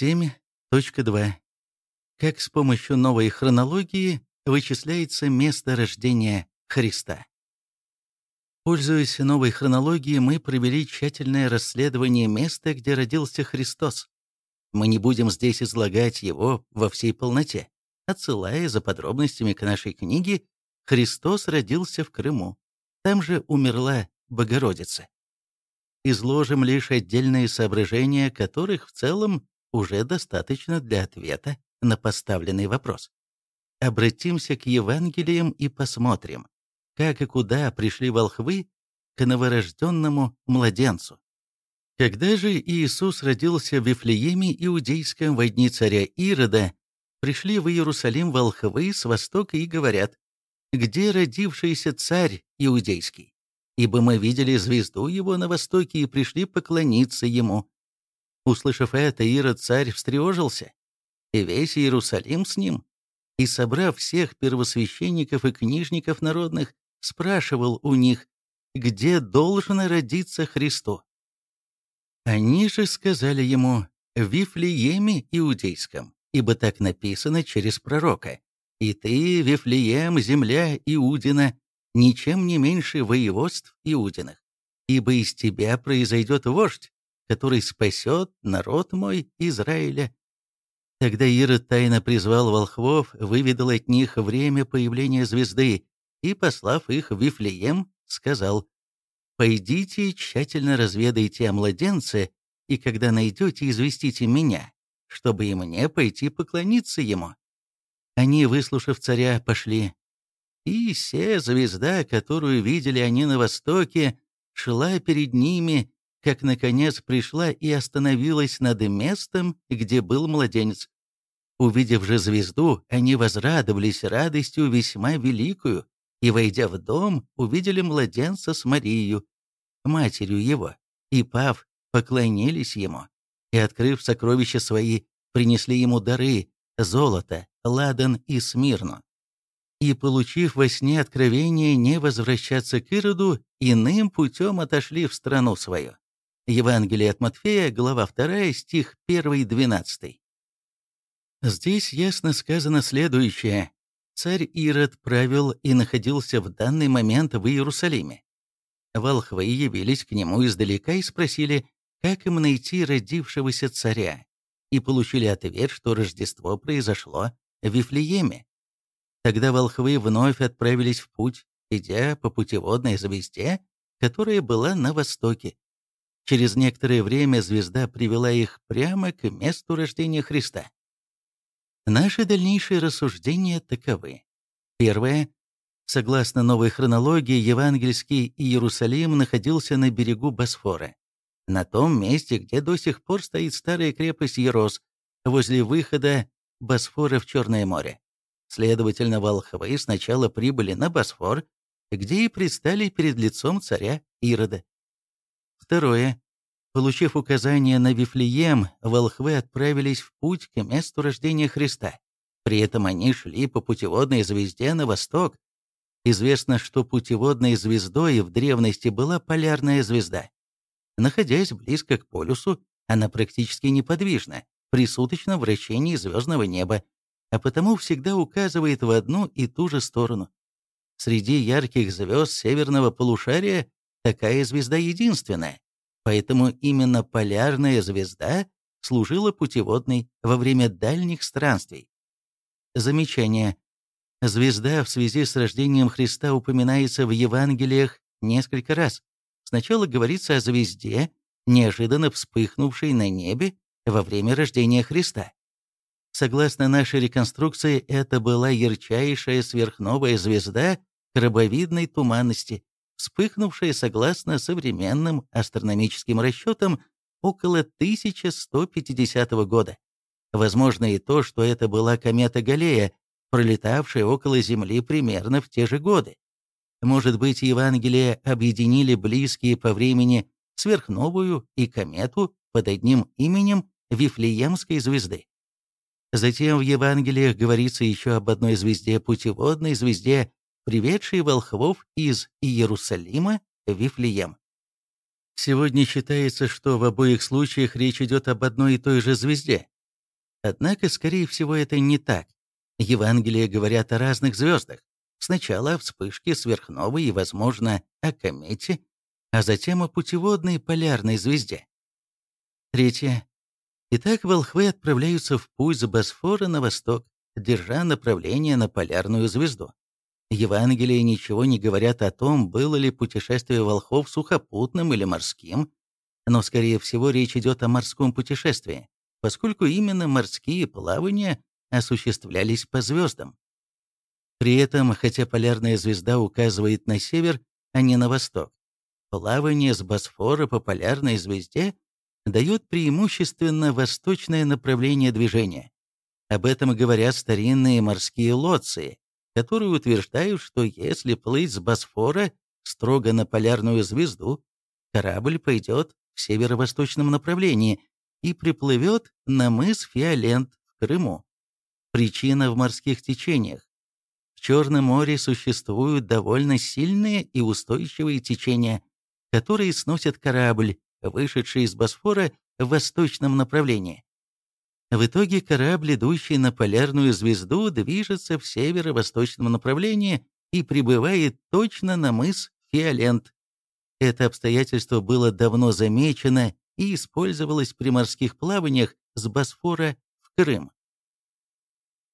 7.2. Как с помощью новой хронологии вычисляется место рождения Христа. Пользуясь новой хронологией, мы провели тщательное расследование места, где родился Христос. Мы не будем здесь излагать его во всей полноте, отсылая за подробностями к нашей книге «Христос родился в Крыму». Там же умерла Богородица. Изложим лишь отдельные соображения, которых в целом уже достаточно для ответа на поставленный вопрос. Обратимся к Евангелиям и посмотрим, как и куда пришли волхвы к новорожденному младенцу. Когда же Иисус родился в Вифлееме Иудейском во дни царя Ирода, пришли в Иерусалим волхвы с востока и говорят, «Где родившийся царь Иудейский? Ибо мы видели звезду его на востоке и пришли поклониться ему». Услышав это, Ирод царь встревожился, и весь Иерусалим с ним, и, собрав всех первосвященников и книжников народных, спрашивал у них, где должно родиться Христу. Они же сказали ему, в Вифлееме Иудейском, ибо так написано через пророка. «И ты, Вифлеем, земля Иудина, ничем не меньше воеводств Иудиных, ибо из тебя произойдет вождь, который спасет народ мой Израиля». Тогда Ирод тайно призвал волхвов, выведал от них время появления звезды, и, послав их в Вифлеем, сказал, «Пойдите тщательно разведайте о младенце, и когда найдете, известите меня, чтобы и мне пойти поклониться ему». Они, выслушав царя, пошли. И се звезда, которую видели они на востоке, шла перед ними, как, наконец, пришла и остановилась над местом, где был младенец. Увидев же звезду, они возрадовались радостью весьма великую, и, войдя в дом, увидели младенца с Марией, матерью его, и, пав, поклонились ему, и, открыв сокровища свои, принесли ему дары, золото, ладан и смирну. И, получив во сне откровение не возвращаться к Ироду, иным путем отошли в страну свою. Евангелие от Матфея, глава 2, стих 1-12. Здесь ясно сказано следующее. Царь Ирод правил и находился в данный момент в Иерусалиме. Волхвы явились к нему издалека и спросили, как им найти родившегося царя, и получили ответ, что Рождество произошло в Вифлееме. Тогда волхвы вновь отправились в путь, идя по путеводной звезде, которая была на востоке. Через некоторое время звезда привела их прямо к месту рождения Христа. Наши дальнейшие рассуждения таковы. Первое. Согласно новой хронологии, евангельский Иерусалим находился на берегу Босфора, на том месте, где до сих пор стоит старая крепость Ерос, возле выхода Босфора в Черное море. Следовательно, волхвы сначала прибыли на Босфор, где и предстали перед лицом царя Ирода. Второе. Получив указание на Вифлеем, волхвы отправились в путь к месту рождения Христа. При этом они шли по путеводной звезде на восток. Известно, что путеводной звездой в древности была полярная звезда. Находясь близко к полюсу, она практически неподвижна при суточном вращении звездного неба, а потому всегда указывает в одну и ту же сторону. Среди ярких звезд северного полушария такая звезда единственная. Поэтому именно полярная звезда служила путеводной во время дальних странствий. Замечание. Звезда в связи с рождением Христа упоминается в Евангелиях несколько раз. Сначала говорится о звезде, неожиданно вспыхнувшей на небе во время рождения Христа. Согласно нашей реконструкции, это была ярчайшая сверхновая звезда крабовидной туманности, вспыхнувшая, согласно современным астрономическим расчетам, около 1150 года. Возможно и то, что это была комета Галлея, пролетавшая около Земли примерно в те же годы. Может быть, Евангелие объединили близкие по времени сверхновую и комету под одним именем Вифлеемской звезды. Затем в Евангелиях говорится еще об одной звезде, путеводной звезде приведший волхвов из Иерусалима в Вифлеем. Сегодня считается, что в обоих случаях речь идет об одной и той же звезде, Однако, скорее всего, это не так. Евангелия говорят о разных звездах. Сначала о вспышке сверхновой и, возможно, о комете, а затем о путеводной полярной звезде. Третье. Итак, волхвы отправляются в путь с Босфора на восток, держа направление на полярную звезду. Евангелия ничего не говорят о том, было ли путешествие волхов сухопутным или морским, но, скорее всего, речь идет о морском путешествии, поскольку именно морские плавания осуществлялись по звездам. При этом, хотя полярная звезда указывает на север, а не на восток, плавание с Босфора по полярной звезде дает преимущественно восточное направление движения. Об этом говорят старинные морские лоции, которые утверждают, что если плыть с Босфора строго на полярную звезду, корабль пойдет в северо-восточном направлении и приплывет на мыс Фиолент в Крыму. Причина в морских течениях. В Черном море существуют довольно сильные и устойчивые течения, которые сносят корабль, вышедший из Босфора в восточном направлении. В итоге корабль, идущий на полярную звезду, движется в северо-восточном направлении и прибывает точно на мыс Фиолент. Это обстоятельство было давно замечено и использовалось при морских плаваниях с Босфора в Крым.